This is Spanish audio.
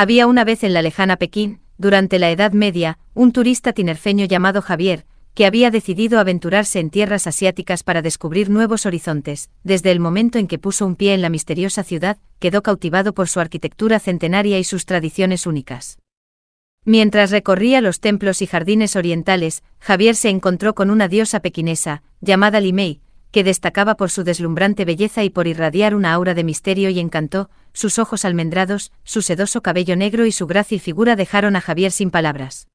Había una vez en la lejana Pekín, durante la Edad Media, un turista tinerfeño llamado Javier, que había decidido aventurarse en tierras asiáticas para descubrir nuevos horizontes. Desde el momento en que puso un pie en la misteriosa ciudad, quedó cautivado por su arquitectura centenaria y sus tradiciones únicas. Mientras recorría los templos y jardines orientales, Javier se encontró con una diosa pequinesa, llamada Limei, que destacaba por su deslumbrante belleza y por irradiar una aura de misterio y encanto, sus ojos almendrados, su sedoso cabello negro y su grácil figura dejaron a Javier sin palabras.